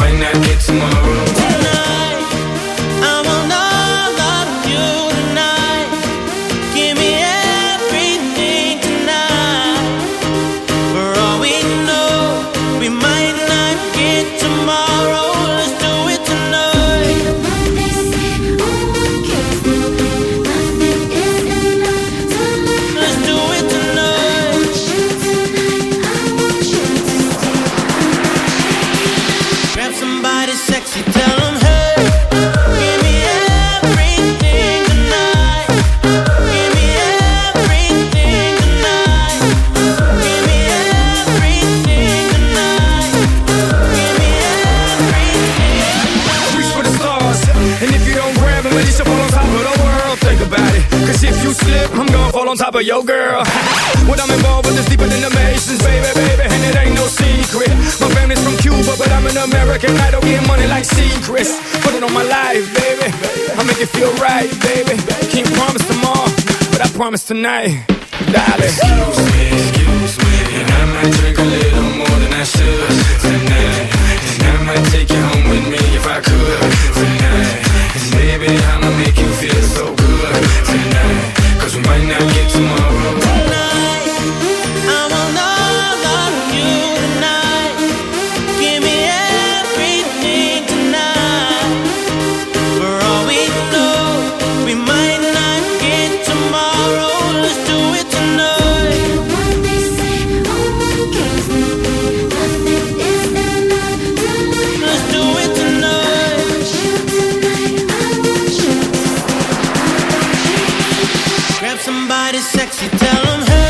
might not tonight, Grab somebody sexy, tell 'em, hey.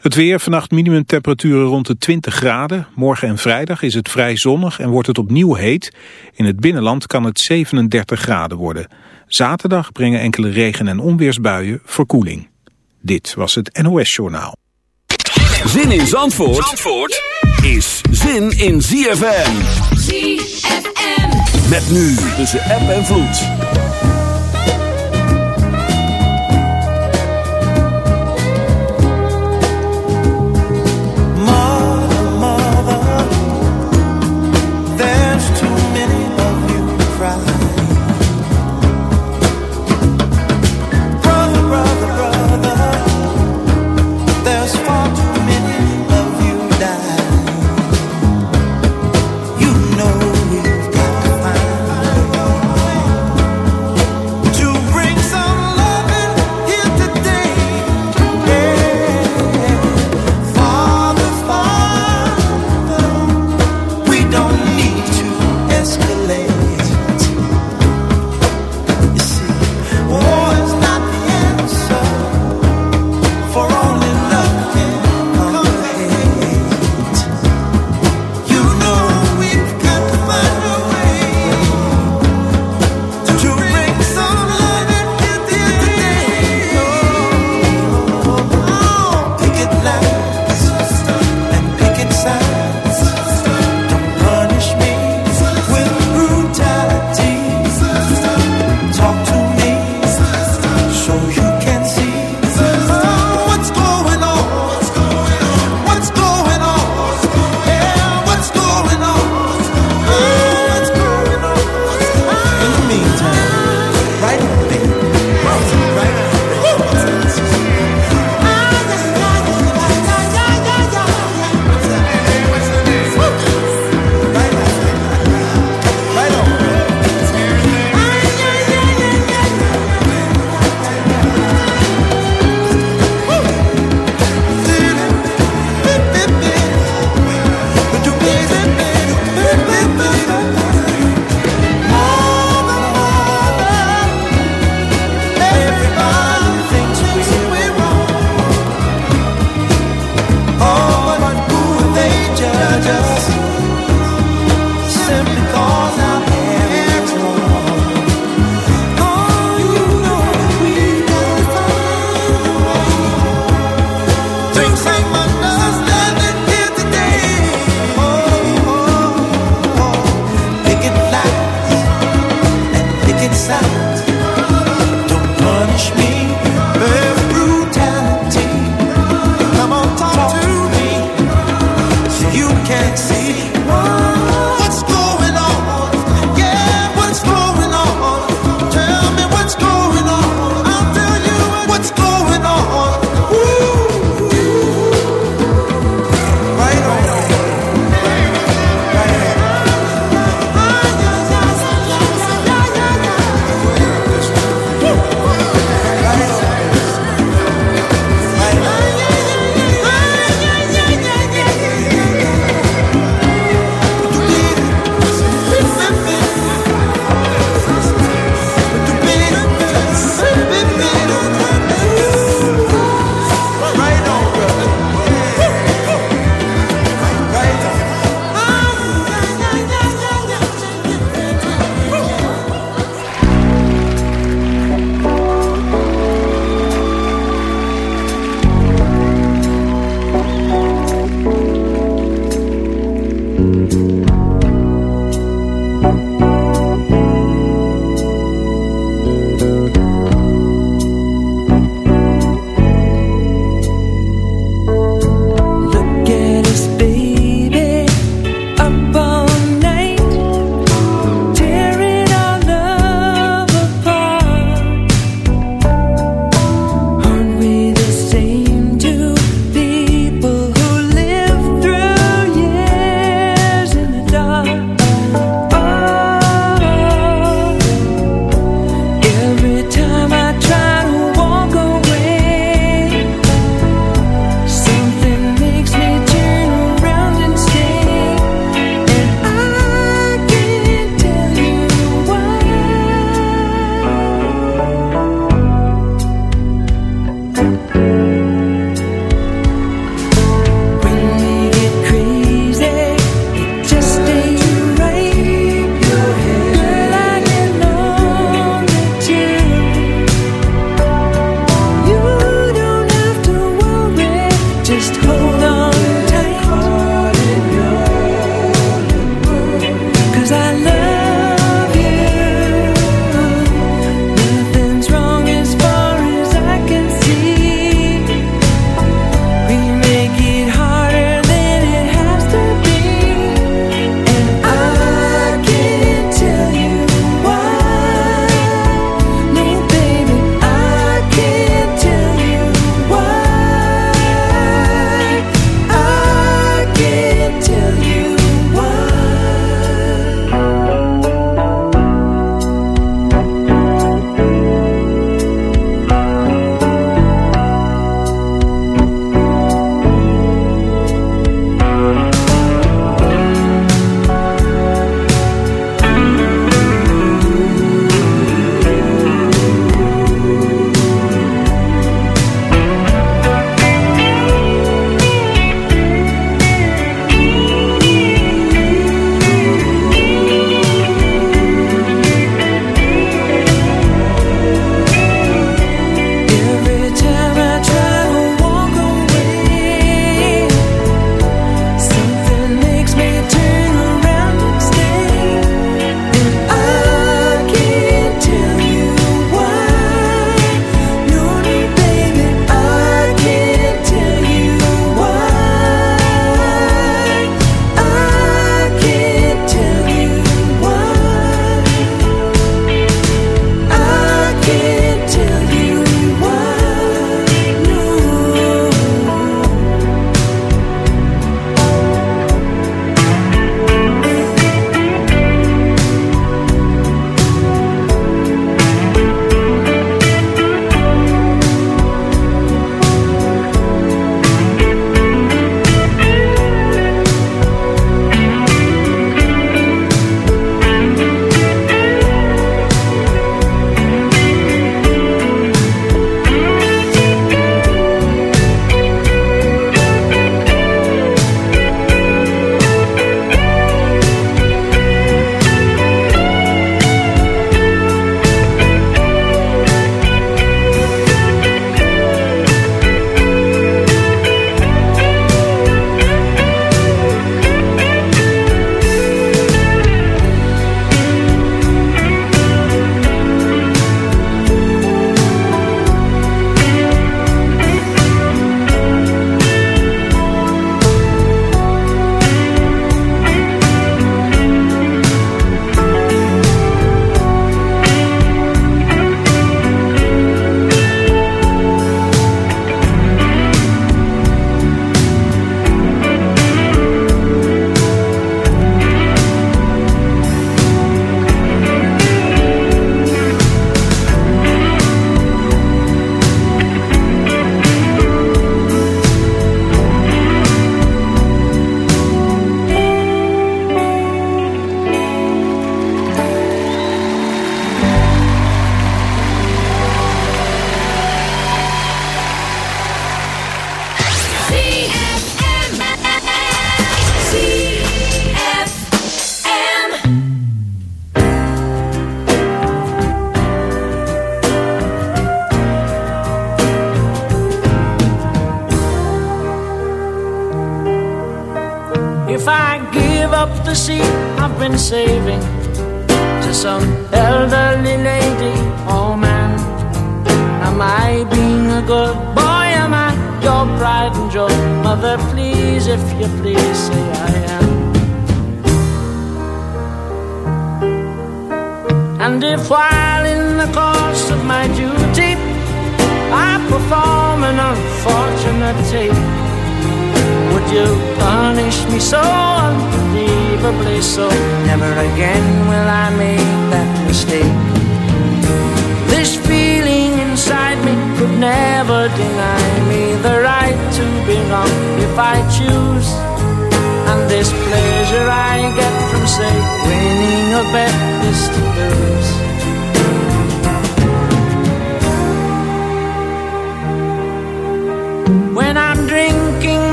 Het weer, vannacht minimumtemperaturen rond de 20 graden. Morgen en vrijdag is het vrij zonnig en wordt het opnieuw heet. In het binnenland kan het 37 graden worden. Zaterdag brengen enkele regen- en onweersbuien verkoeling. Dit was het NOS Journaal. Zin in Zandvoort, Zandvoort is zin in ZFM. ZFM. Met nu tussen app en vloed.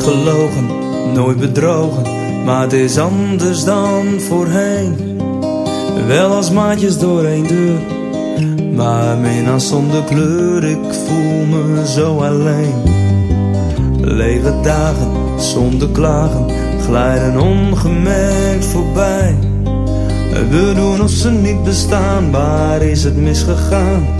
Gelogen, nooit bedrogen, maar het is anders dan voorheen. Wel als maatjes door één deur, maar minnaar zonder kleur, ik voel me zo alleen. Lege dagen zonder klagen, glijden ongemerkt voorbij. We doen of ze niet bestaan, waar is het misgegaan?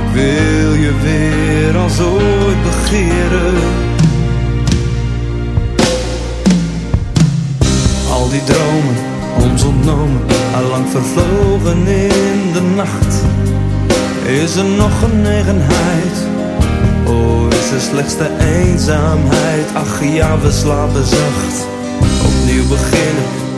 Ik wil je weer als ooit begeren. Al die dromen, ons ontnomen, allang vervlogen in de nacht. Is er nog genegenheid? Oh, is er slechts de eenzaamheid? Ach ja, we slapen zacht. Opnieuw beginnen,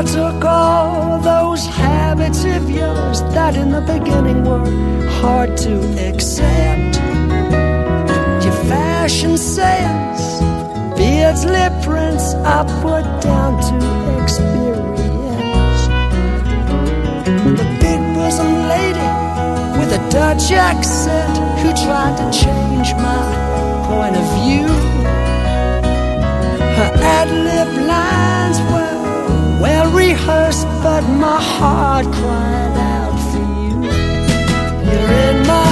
I took all those habits of yours that in the beginning were hard to accept. Your fashion sales, Beardsley prints, I put down to experience. The big bosom lady with a Dutch accent who tried to change my point of view. Her ad lib line Rehearse, but my heart cried out for you. You're in my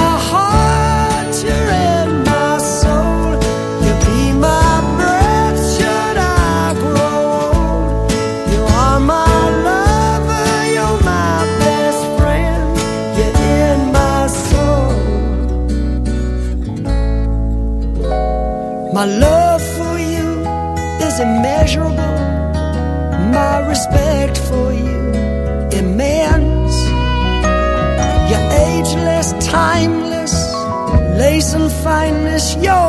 finest, your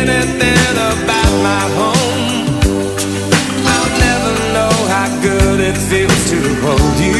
anything about my home. I'll never know how good it feels to hold you.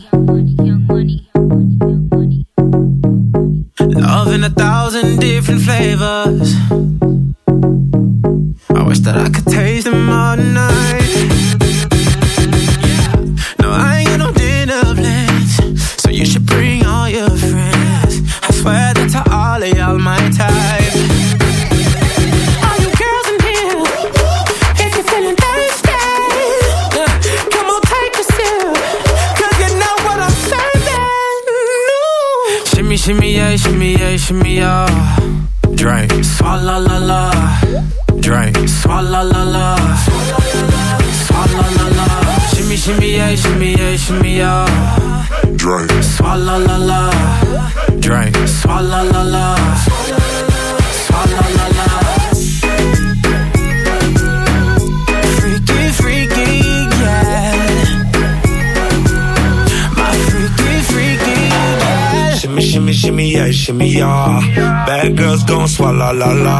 la la